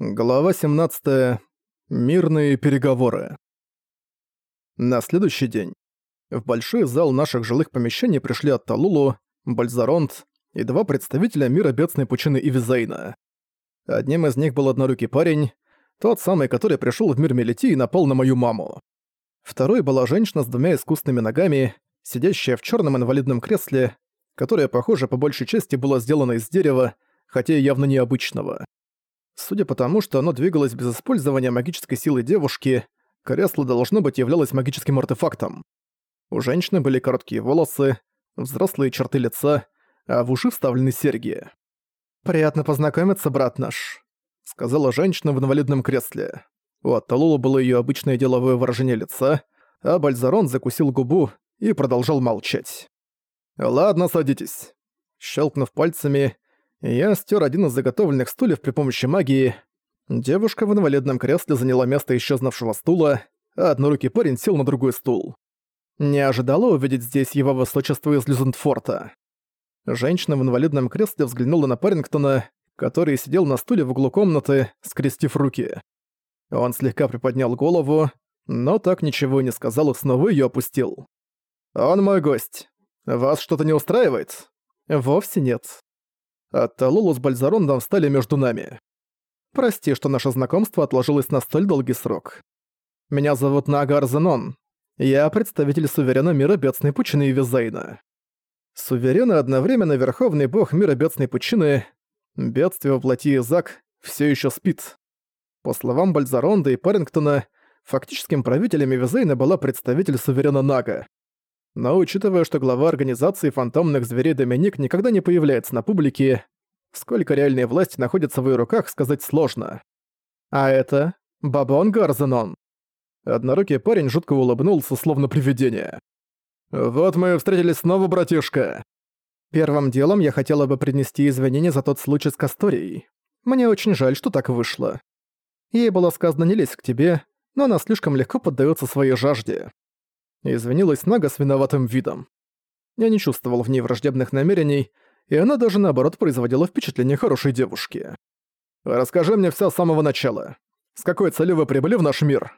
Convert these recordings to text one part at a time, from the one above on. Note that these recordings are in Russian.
Глава 17. Мирные переговоры. На следующий день в большой зал наших жилых помещений пришли Атталулу, Бальзаронт и два представителя мира бедственной пучины Ивизейна. Одним из них был однорукий парень, тот самый, который пришел в мир Мелити и напал на мою маму. Второй была женщина с двумя искусственными ногами, сидящая в черном инвалидном кресле, которое, похоже, по большей части было сделано из дерева, хотя и явно необычного. Судя по тому, что оно двигалось без использования магической силы девушки, кресло должно быть являлось магическим артефактом. У женщины были короткие волосы, взрослые черты лица, а в уши вставлены серьги. «Приятно познакомиться, брат наш», — сказала женщина в инвалидном кресле. У Атталула было ее обычное деловое выражение лица, а Бальзарон закусил губу и продолжал молчать. «Ладно, садитесь». Щелкнув пальцами, я стер один из заготовленных стульев при помощи магии. Девушка в инвалидном кресле заняла место исчезнувшего стула, а однорукий парень сел на другой стул. Не ожидала увидеть здесь его высочество из Люзентфорта. Женщина в инвалидном кресле взглянула на Парингтона, который сидел на стуле в углу комнаты, скрестив руки. Он слегка приподнял голову, но так ничего не сказал и снова её опустил. «Он мой гость. Вас что-то не устраивает?» «Вовсе нет а Талулу с Бальзарондом встали между нами. Прости, что наше знакомство отложилось на столь долгий срок. Меня зовут Нага Арзенон. Я представитель суверена мира Бедственной Пучины и Визейна. Суверен и одновременно верховный бог мира Бедственной Пучины, бедствие воплоти Изак, все еще спит. По словам Бальзаронда и Парингтона, фактическим правителем Визейна была представитель суверена Нага. Но учитывая, что глава организации фантомных зверей Доминик никогда не появляется на публике, сколько реальной власти находится в ее руках, сказать сложно. А это Бабон Гарзенон. Однорукий парень жутко улыбнулся, словно привидение. «Вот мы и встретились снова, братишка!» Первым делом я хотела бы принести извинения за тот случай с Касторией. Мне очень жаль, что так вышло. Ей было сказано не лезть к тебе, но она слишком легко поддается своей жажде. Извинилась Нага с виноватым видом. Я не чувствовал в ней враждебных намерений, и она даже наоборот производила впечатление хорошей девушки. «Расскажи мне всё с самого начала. С какой целью вы прибыли в наш мир?»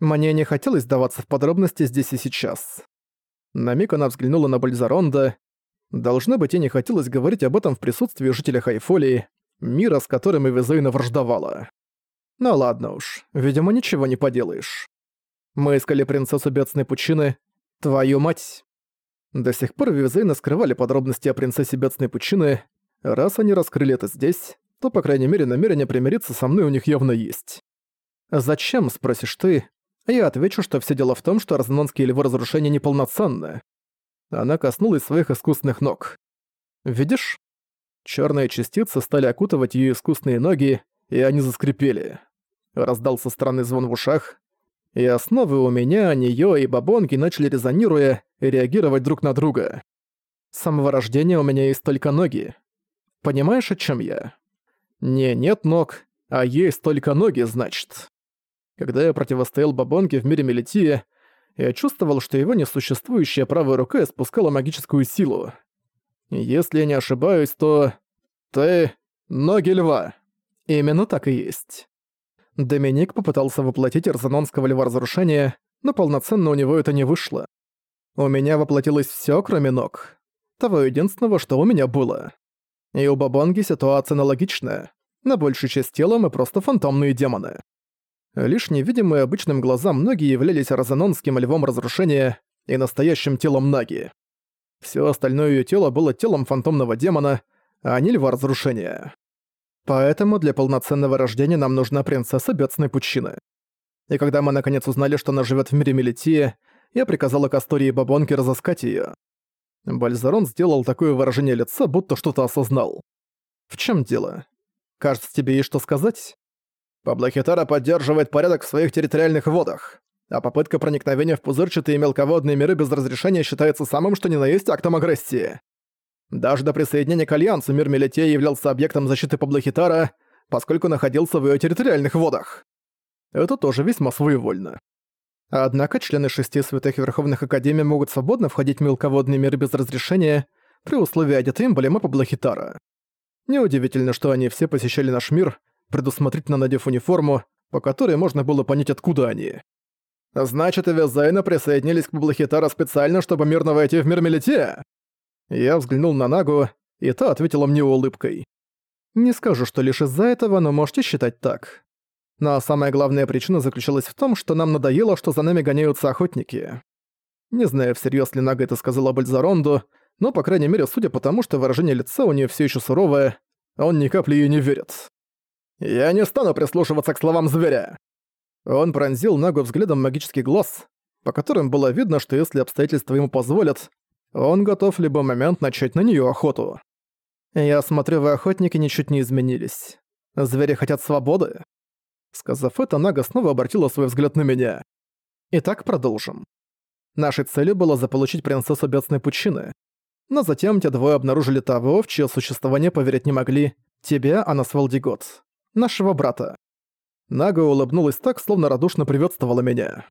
Мне не хотелось даваться в подробности здесь и сейчас. На миг она взглянула на Бальзаронда. Должно быть, ей не хотелось говорить об этом в присутствии жителя Хайфолии, мира, с которым Эвизейна враждовала. Ну ладно уж, видимо, ничего не поделаешь. Мы искали принцессу Бедственной Пучины. Твою мать!» До сих пор Вивизейны скрывали подробности о принцессе Бедственной Пучины. Раз они раскрыли это здесь, то, по крайней мере, намерение примириться со мной у них явно есть. «Зачем?» — спросишь ты. Я отвечу, что все дело в том, что Разнонские львы разрушения неполноценны. Она коснулась своих искусственных ног. «Видишь?» Черные частицы стали окутывать ее искусственные ноги, и они заскрипели. Раздался странный звон в ушах, и основы у меня, неё и бабонки начали резонируя реагировать друг на друга. С самого рождения у меня есть только ноги. Понимаешь, о чем я? Не, нет ног, а есть только ноги, значит. Когда я противостоял бабонке в мире Мелития, я чувствовал, что его несуществующая правая рука испускала магическую силу. Если я не ошибаюсь, то... Ты... Ноги льва. Именно так и есть. Доминик попытался воплотить Эрзанонского льва разрушения, но полноценно у него это не вышло. У меня воплотилось всё, кроме ног. Того единственного, что у меня было. И у Бабонги ситуация аналогичная. На большую часть тела мы просто фантомные демоны. Лишь невидимые обычным глазам ноги являлись Розанонским львом разрушения и настоящим телом Наги. Всё остальное её тело было телом фантомного демона, а не льва разрушения. Поэтому для полноценного рождения нам нужна принцесса Бедственной Пучины. И когда мы наконец узнали, что она живет в мире Мелития, я приказала Кастории и Бабонке разыскать ее. Бальзарон сделал такое выражение лица, будто что-то осознал. «В чем дело? Кажется, тебе есть что сказать?» Паблохитара поддерживает порядок в своих территориальных водах, а попытка проникновения в пузырчатые мелководные миры без разрешения считается самым что ни на есть актом агрессии. Даже до присоединения к Альянсу мир Мелитея являлся объектом защиты Паблохитара, поскольку находился в ее территориальных водах. Это тоже весьма своевольно. Однако члены шести святых Верховных Академий могут свободно входить в мелководный мир без разрешения, при условии одеты эмблемы Паблохитара. Неудивительно, что они все посещали наш мир, предусмотрительно надев униформу, по которой можно было понять, откуда они. «Значит, и Визайна присоединились к Баблахитара специально, чтобы мирно войти в мир Мелите?» Я взглянул на Нагу, и та ответила мне улыбкой. «Не скажу, что лишь из-за этого, но можете считать так. Но самая главная причина заключалась в том, что нам надоело, что за нами гоняются охотники. Не знаю, всерьез ли Нага это сказала Бальзаронду, но, по крайней мере, судя по тому, что выражение лица у нее все еще суровое, он ни капли ей не верит. «Я не стану прислушиваться к словам зверя!» Он пронзил Нагу взглядом магический глаз, по которым было видно, что если обстоятельства ему позволят, он готов в любой момент начать на нее охоту. «Я смотрю, вы охотники ничуть не изменились. Звери хотят свободы?» Сказав это, Нага снова обратила свой взгляд на меня. Итак, продолжим. Нашей целью было заполучить принцессу Бедственной Пучины. Но затем те двое обнаружили того, в чье существование поверить не могли. Тебя, Анасвал Дигот. Нашего брата. Нага улыбнулась так, словно радушно приветствовала меня.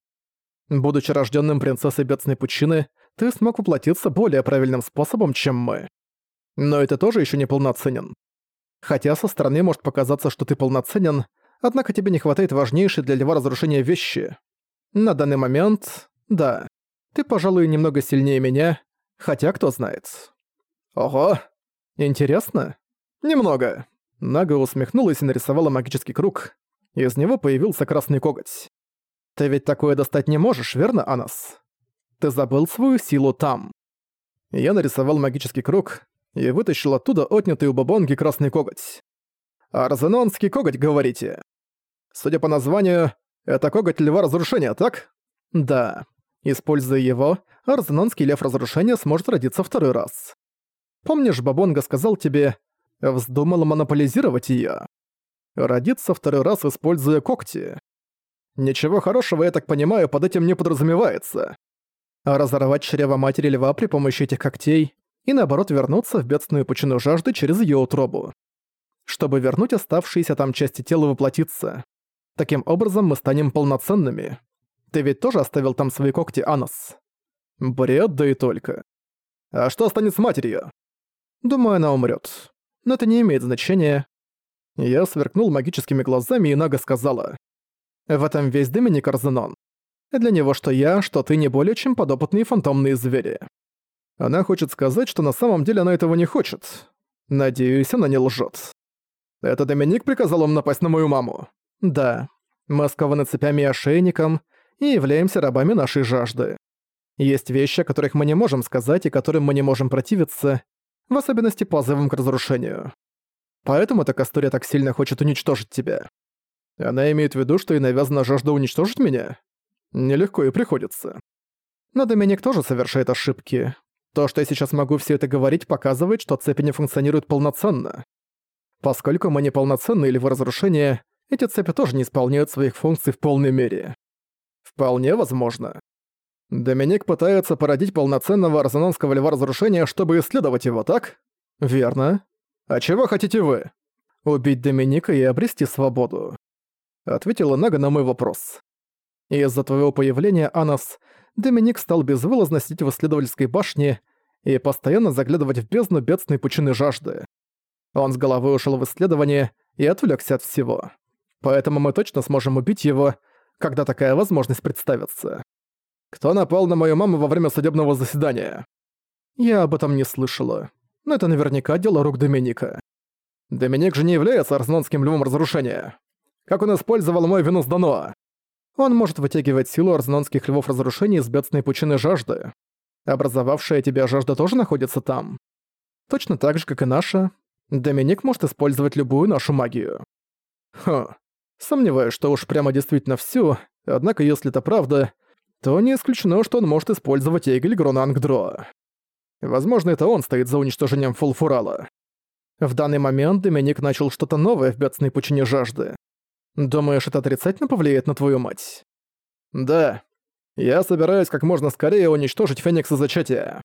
Будучи рожденным принцессой Бедственной Пучины, ты смог воплотиться более правильным способом, чем мы. Но это тоже еще не полноценен. Хотя со стороны может показаться, что ты полноценен, однако тебе не хватает важнейшей для льва разрушения вещи. На данный момент, да, ты, пожалуй, немного сильнее меня, хотя кто знает. Ого, интересно? Немного. Нага усмехнулась и нарисовала магический круг. Из него появился красный коготь. Ты ведь такое достать не можешь, верно, Анас? Ты забыл свою силу там. Я нарисовал магический круг и вытащил оттуда отнятый у бабонги красный коготь. Арзенонский коготь, говорите? Судя по названию, это коготь льва разрушения, так? Да. Используя его, Арзенонский лев разрушения сможет родиться второй раз. Помнишь, Бабонга сказал тебе, вздумал монополизировать её? Родиться второй раз, используя когти. Ничего хорошего, я так понимаю, под этим не подразумевается. А разорвать чрево матери льва при помощи этих когтей и наоборот вернуться в бедственную пучину жажды через её утробу чтобы вернуть оставшиеся там части тела воплотиться. Таким образом мы станем полноценными. Ты ведь тоже оставил там свои когти, Анос? Бред, да и только. А что станет с матерью? Думаю, она умрет. Но это не имеет значения. Я сверкнул магическими глазами, и Нага сказала. В этом весь Доминик Арзенон. Для него что я, что ты не более чем подопытные фантомные звери. Она хочет сказать, что на самом деле она этого не хочет. Надеюсь, она не лжет. Это Доминик приказал им напасть на мою маму? Да. Мы скованы цепями и ошейником и являемся рабами нашей жажды. Есть вещи, о которых мы не можем сказать и которым мы не можем противиться, в особенности позывам к разрушению. Поэтому эта Кастория так сильно хочет уничтожить тебя. Она имеет в виду, что ей навязана жажда уничтожить меня? Нелегко и приходится. Но Доминик тоже совершает ошибки. То, что я сейчас могу все это говорить, показывает, что цепи не функционируют полноценно. Поскольку мы неполноценны или в разрушении, эти цепи тоже не исполняют своих функций в полной мере. Вполне возможно. Доминик пытается породить полноценного арзанонского льва разрушения, чтобы исследовать его, так? Верно. А чего хотите вы? Убить Доминика и обрести свободу. Ответила Нага на мой вопрос. Из-за твоего появления, Анас, Доминик стал безвылазно сидеть в исследовательской башне и постоянно заглядывать в бездну бедственной пучины жажды. Он с головой ушел в исследование и отвлекся от всего. Поэтому мы точно сможем убить его, когда такая возможность представится. Кто напал на мою маму во время судебного заседания? Я об этом не слышала. Но это наверняка дело рук Доминика. Доминик же не является арзнонским львом разрушения. Как он использовал мой Венус Дано? Он может вытягивать силу арзнонских львов разрушения из бедственной пучины жажды. Образовавшая тебя жажда тоже находится там. Точно так же, как и наша, Доминик может использовать любую нашу магию. Хм, сомневаюсь, что уж прямо действительно всю, однако если это правда, то не исключено, что он может использовать Эгель Гронангдро. Возможно, это он стоит за уничтожением Фулфурала. В данный момент Доминик начал что-то новое в бедственной пучине жажды. Думаешь, это отрицательно повлияет на твою мать? Да. Я собираюсь как можно скорее уничтожить Феникса Зачатия.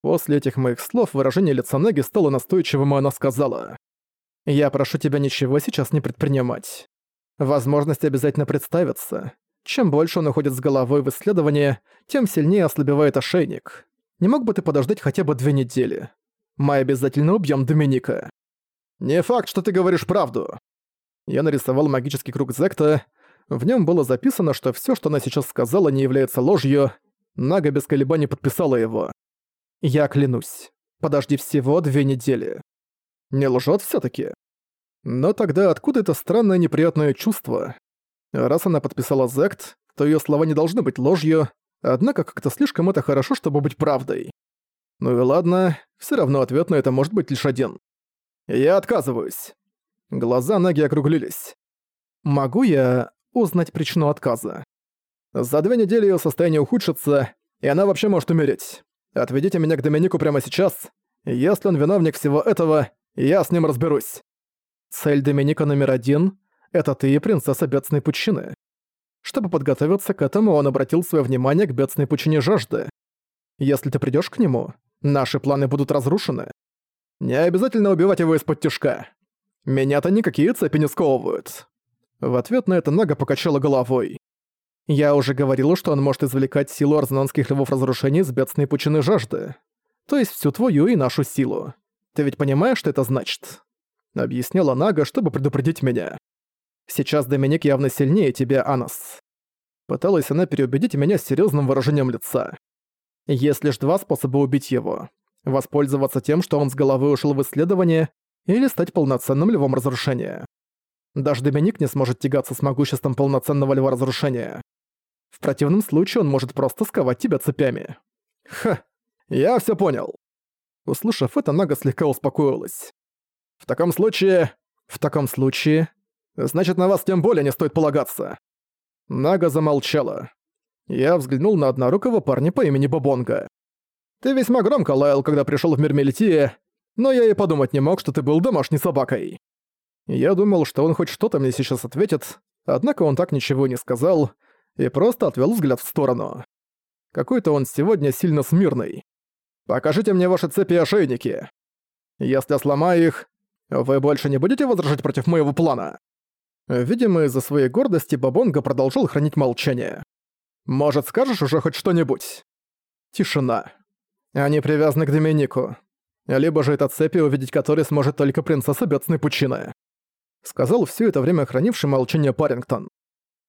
После этих моих слов выражение лица Неги стало настойчивым, и она сказала. «Я прошу тебя ничего сейчас не предпринимать. Возможность обязательно представится. Чем больше он уходит с головой в исследование, тем сильнее ослабевает ошейник. Не мог бы ты подождать хотя бы две недели? Мы обязательно убьем Доминика». «Не факт, что ты говоришь правду». Я нарисовал магический круг Зекта. В нем было записано, что все, что она сейчас сказала, не является ложью. Нага без колебаний подписала его. «Я клянусь. Подожди всего две недели». Не лжет все таки Но тогда откуда это странное неприятное чувство? Раз она подписала Зект, то ее слова не должны быть ложью, однако как-то слишком это хорошо, чтобы быть правдой. Ну и ладно, все равно ответ на это может быть лишь один. Я отказываюсь. Глаза Наги округлились. Могу я узнать причину отказа? За две недели ее состояние ухудшится, и она вообще может умереть. Отведите меня к Доминику прямо сейчас. Если он виновник всего этого, я с ним разберусь. Цель Доминика номер один — это ты и принцесса Бедственной Пучины. Чтобы подготовиться к этому, он обратил свое внимание к Бедственной Пучине Жажды. Если ты придешь к нему, наши планы будут разрушены. Не обязательно убивать его из-под тяжка. Меня-то никакие цепи не сковывают. В ответ на это Нага покачала головой. Я уже говорил, что он может извлекать силу арзанонских львов разрушений с бедственной пучины жажды. То есть всю твою и нашу силу. Ты ведь понимаешь, что это значит?» Объясняла Нага, чтобы предупредить меня. «Сейчас Доминик явно сильнее тебя, Анас». Пыталась она переубедить меня с серьезным выражением лица. Есть лишь два способа убить его. Воспользоваться тем, что он с головы ушел в исследование, или стать полноценным львом разрушения. Даже Доминик не сможет тягаться с могуществом полноценного льва разрушения. В противном случае он может просто сковать тебя цепями. Ха, я все понял. Услышав это, Нага слегка успокоилась. В таком случае... В таком случае... Значит, на вас тем более не стоит полагаться. Нага замолчала. Я взглянул на однорукого парня по имени Бобонга. Ты весьма громко лаял, когда пришел в мир Мелития, но я и подумать не мог, что ты был домашней собакой. Я думал, что он хоть что-то мне сейчас ответит, однако он так ничего не сказал и просто отвел взгляд в сторону. Какой-то он сегодня сильно смирный. «Покажите мне ваши цепи и ошейники. Если я сломаю их, вы больше не будете возражать против моего плана?» Видимо, из-за своей гордости Бабонга продолжил хранить молчание. «Может, скажешь уже хоть что-нибудь?» Тишина. Они привязаны к Доминику. Либо же это цепи, увидеть которые сможет только принцесса Бедсной Пучины. Сказал все это время хранивший молчание Парингтон.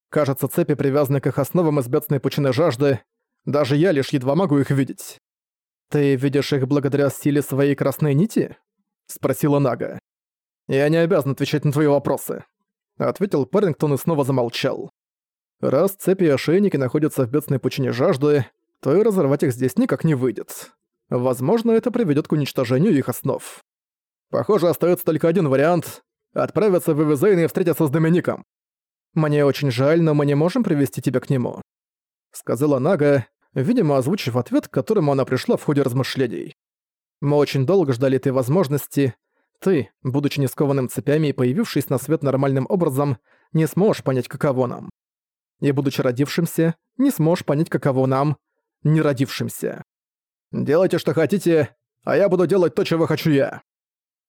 Кажется, цепи привязаны к их основам из Бедсной Пучины жажды. Даже я лишь едва могу их видеть. «Ты видишь их благодаря силе своей красной нити?» — спросила Нага. «Я не обязан отвечать на твои вопросы», — ответил Парингтон и снова замолчал. «Раз цепи и ошейники находятся в бедственной пучине жажды, то и разорвать их здесь никак не выйдет. Возможно, это приведет к уничтожению их основ. Похоже, остается только один вариант — отправиться в Эвизейн и встретиться с Домиником. «Мне очень жаль, но мы не можем привести тебя к нему», — сказала Нага, видимо, озвучив ответ, к которому она пришла в ходе размышлений. «Мы очень долго ждали этой возможности. Ты, будучи не скованным цепями и появившись на свет нормальным образом, не сможешь понять, каково нам. И будучи родившимся, не сможешь понять, каково нам, не родившимся. «Делайте, что хотите, а я буду делать то, чего хочу я».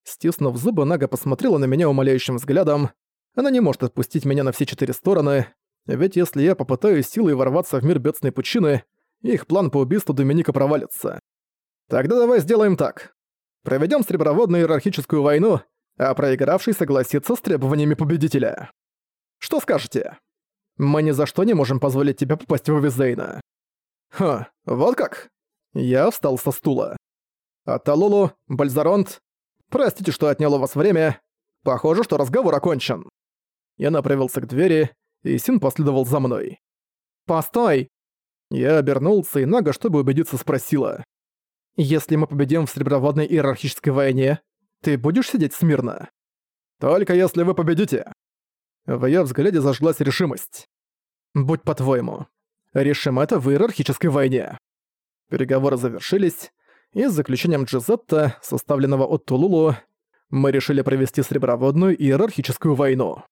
Стиснув зубы, Нага посмотрела на меня умоляющим взглядом. Она не может отпустить меня на все четыре стороны, ведь если я попытаюсь силой ворваться в мир бедственной пучины, их план по убийству Доминика провалится. Тогда давай сделаем так. Проведем среброводную иерархическую войну, а проигравший согласится с требованиями победителя. Что скажете? Мы ни за что не можем позволить тебе попасть в Визейна. Ха, вот как? Я встал со стула. «Аталулу, Бальзаронт, простите, что отняло вас время. Похоже, что разговор окончен». Я направился к двери, и Син последовал за мной. «Постой!» Я обернулся, и Нага, чтобы убедиться, спросила. «Если мы победим в Среброводной иерархической войне, ты будешь сидеть смирно?» «Только если вы победите!» В её взгляде зажглась решимость. «Будь по-твоему, решим это в иерархической войне». Переговоры завершились, и с заключением Джизетта, составленного от Тулулу, мы решили провести среброводную иерархическую войну.